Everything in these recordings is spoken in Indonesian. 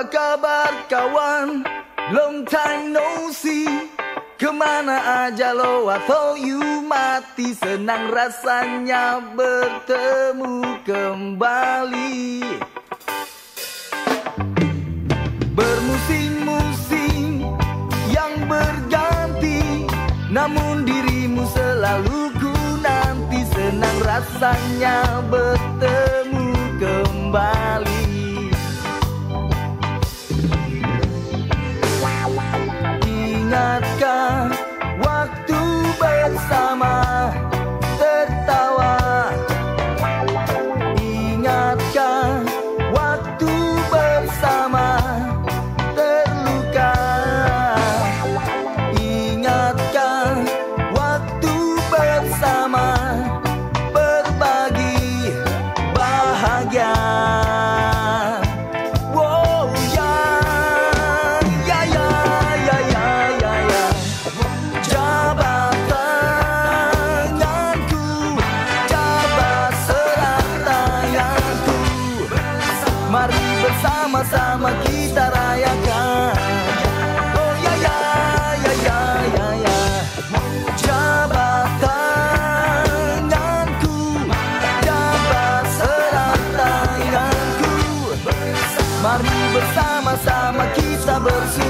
Apa kabar kawan? Long time no see. Ke mana aja lo atau you? Mati Senang rasanya bertemu kembali. Bermusim-musim yang berganti Namun dirimu selalu ku nanti Senang rasanya bertemu kembali bersama-sama kita rayakan. Oh ya ya ya ya ya ya. Jabat tanganku Jabat serat tanganku Mari bersama-sama kita bersulang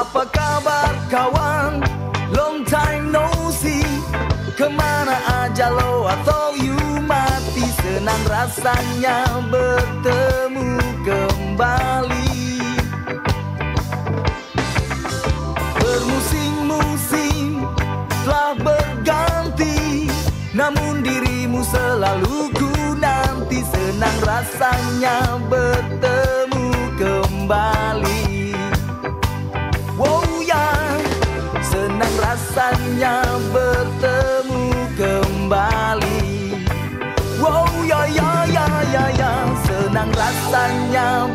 Apa kabar kawan? Long time no see. Ke mana aja lo atau you mati? Senang rasanya bertemu kembali. Bermusim-musim telah berganti Namun dirimu selalu ku nanti. Senang rasanya bertemu kembali rasanya bertemu kembali. Wow ya ya ya ya ya. Senang rasanya